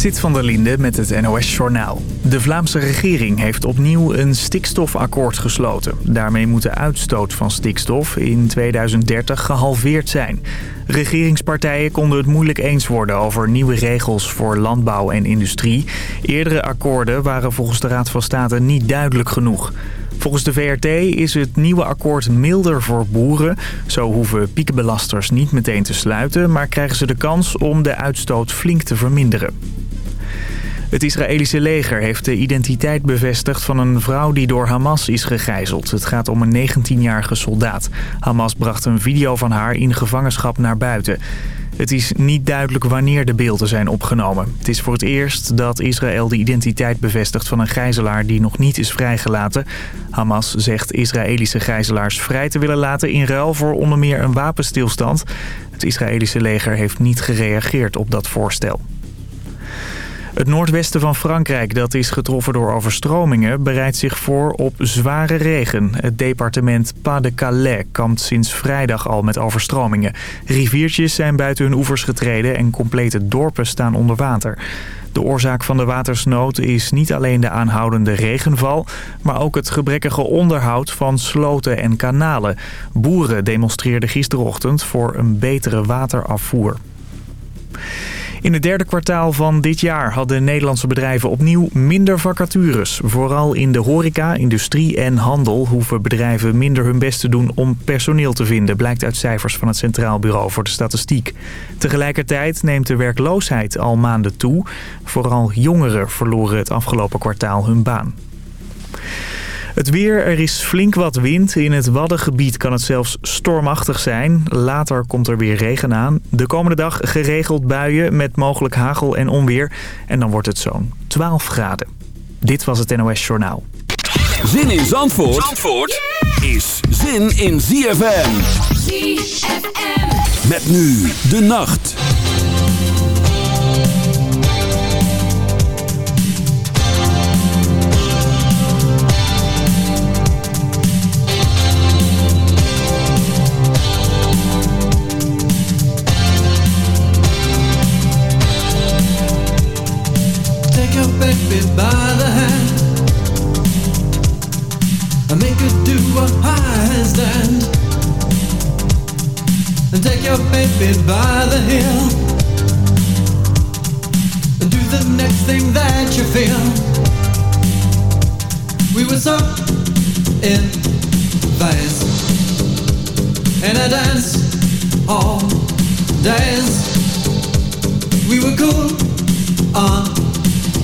Zit van der Linde met het NOS-journaal. De Vlaamse regering heeft opnieuw een stikstofakkoord gesloten. Daarmee moet de uitstoot van stikstof in 2030 gehalveerd zijn. Regeringspartijen konden het moeilijk eens worden over nieuwe regels voor landbouw en industrie. Eerdere akkoorden waren volgens de Raad van State niet duidelijk genoeg. Volgens de VRT is het nieuwe akkoord milder voor boeren. Zo hoeven piekenbelasters niet meteen te sluiten... maar krijgen ze de kans om de uitstoot flink te verminderen. Het Israëlische leger heeft de identiteit bevestigd van een vrouw die door Hamas is gegijzeld. Het gaat om een 19-jarige soldaat. Hamas bracht een video van haar in gevangenschap naar buiten. Het is niet duidelijk wanneer de beelden zijn opgenomen. Het is voor het eerst dat Israël de identiteit bevestigt van een gijzelaar die nog niet is vrijgelaten. Hamas zegt Israëlische gijzelaars vrij te willen laten in ruil voor onder meer een wapenstilstand. Het Israëlische leger heeft niet gereageerd op dat voorstel. Het noordwesten van Frankrijk, dat is getroffen door overstromingen, bereidt zich voor op zware regen. Het departement Pas-de-Calais kampt sinds vrijdag al met overstromingen. Riviertjes zijn buiten hun oevers getreden en complete dorpen staan onder water. De oorzaak van de watersnood is niet alleen de aanhoudende regenval... maar ook het gebrekkige onderhoud van sloten en kanalen. Boeren demonstreerden gisterochtend voor een betere waterafvoer. In het derde kwartaal van dit jaar hadden Nederlandse bedrijven opnieuw minder vacatures. Vooral in de horeca, industrie en handel hoeven bedrijven minder hun best te doen om personeel te vinden, blijkt uit cijfers van het Centraal Bureau voor de Statistiek. Tegelijkertijd neemt de werkloosheid al maanden toe. Vooral jongeren verloren het afgelopen kwartaal hun baan. Het weer, er is flink wat wind. In het Waddengebied kan het zelfs stormachtig zijn. Later komt er weer regen aan. De komende dag geregeld buien met mogelijk hagel en onweer. En dan wordt het zo'n 12 graden. Dit was het NOS Journaal. Zin in Zandvoort, Zandvoort is zin in ZFM. ZFM. Met nu de nacht. Baby by the hand and make her do take your baby by the do the next thing that you feel. We were so in phase a dance hall days. We were cool on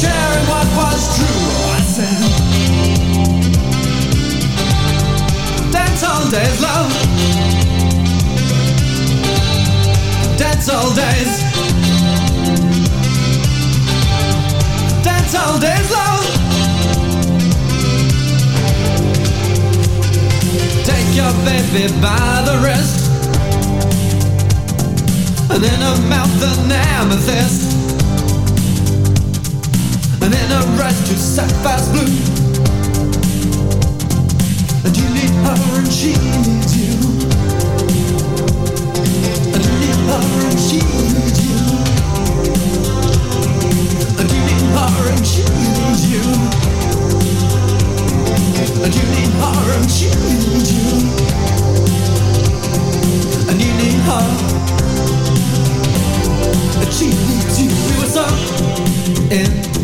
sharing what was true. I said, Dance hall days, love. Dance hall days. Dance hall days, love. Take your baby by the wrist. And in her mouth an amethyst in a rush to sapphire's blue. And you need her and she needs you. And you need her and she needs you. And you need her and she needs you. And you need her and she needs you. And you need her. And she needs you. We were so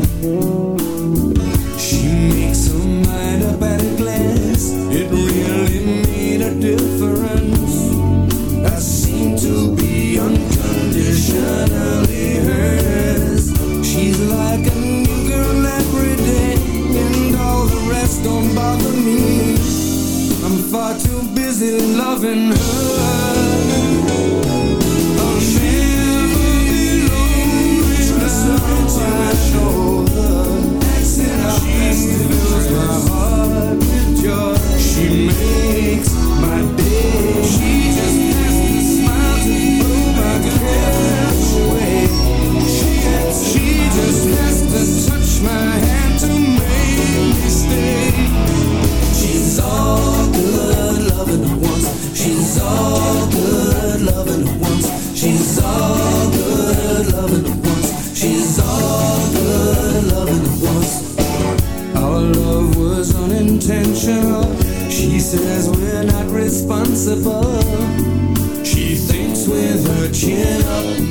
says we're not responsible. She thinks with her chin up.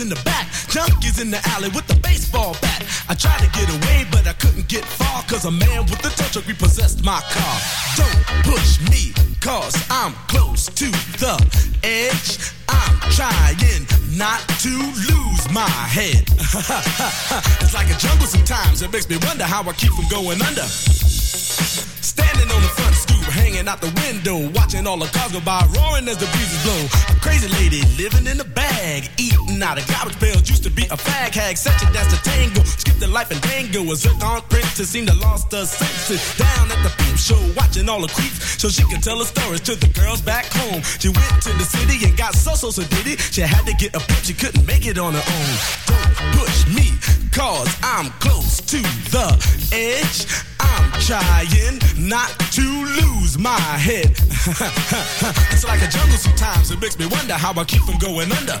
in the back. Junkies in the alley with the baseball bat. I tried to get away, but I couldn't get far. Cause a man with a tow truck repossessed my car. Don't push me, cause I'm close to the edge. I'm trying not to lose my head. it's like a jungle sometimes. It makes me wonder how I keep from going under. Standing on the front stoop, hanging out the window, watching all the cars go by, roaring as the breezes blow. A crazy lady living in a bag, eating out of garbage pails. Used to be a fag hag, such a dance to tango. Skipped the life and dango. A zircon princess seemed to lost her senses. Down at the peep show, watching all the creeps, so she could tell her stories to the girls back home. She went to the city and got so so so did it. She had to get a pimp, she couldn't make it on her own. Don't push me, cause I'm close to the edge. I'm trying not to lose my head. it's like a jungle sometimes. It makes me wonder how I keep from going under.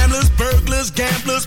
scramblers, burglars, gamblers,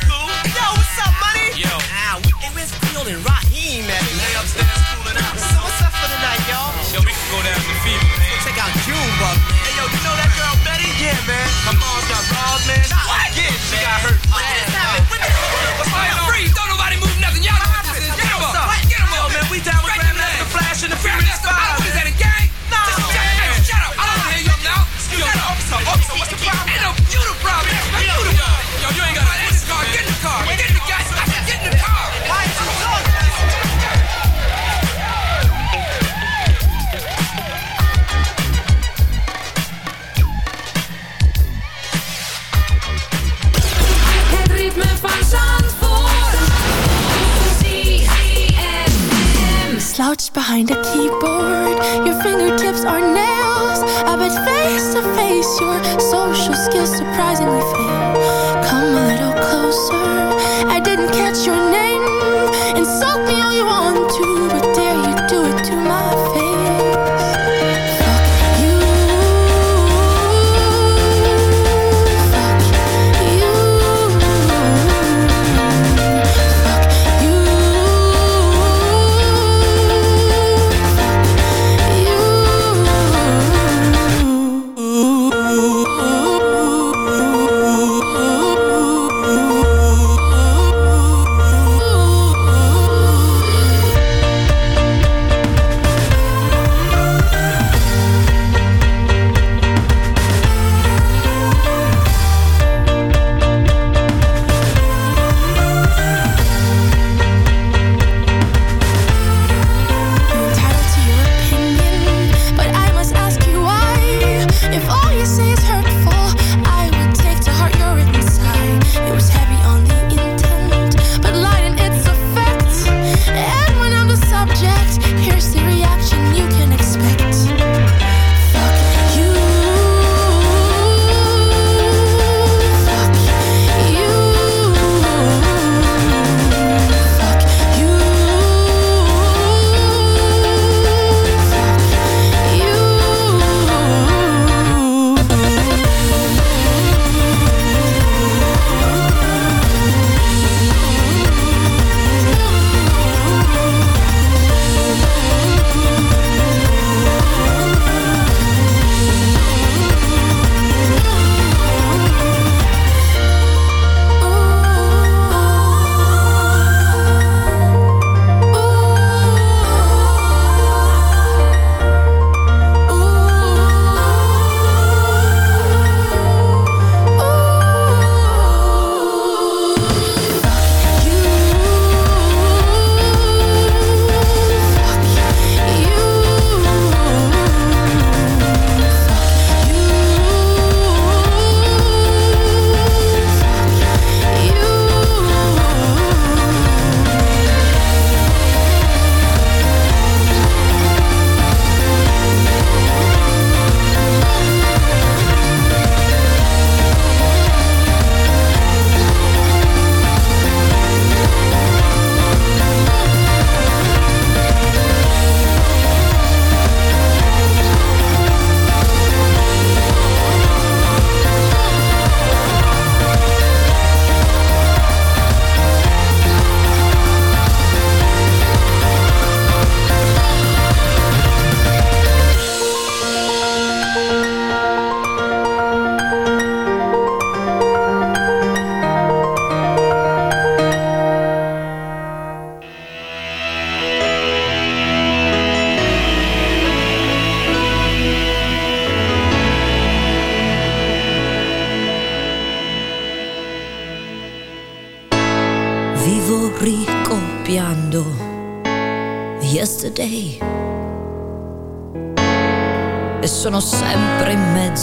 And Raheem at, Lay upstairs cooling out. So what's up for the night, y'all? Yo, we can go down to Fever, man. Check out Junebug. Hey, yo, you know that girl Betty? Yeah, man. My mom's got balls, man. What? Yeah, she got hurt. What oh, behind a keyboard, your fingertips are.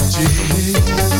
magic,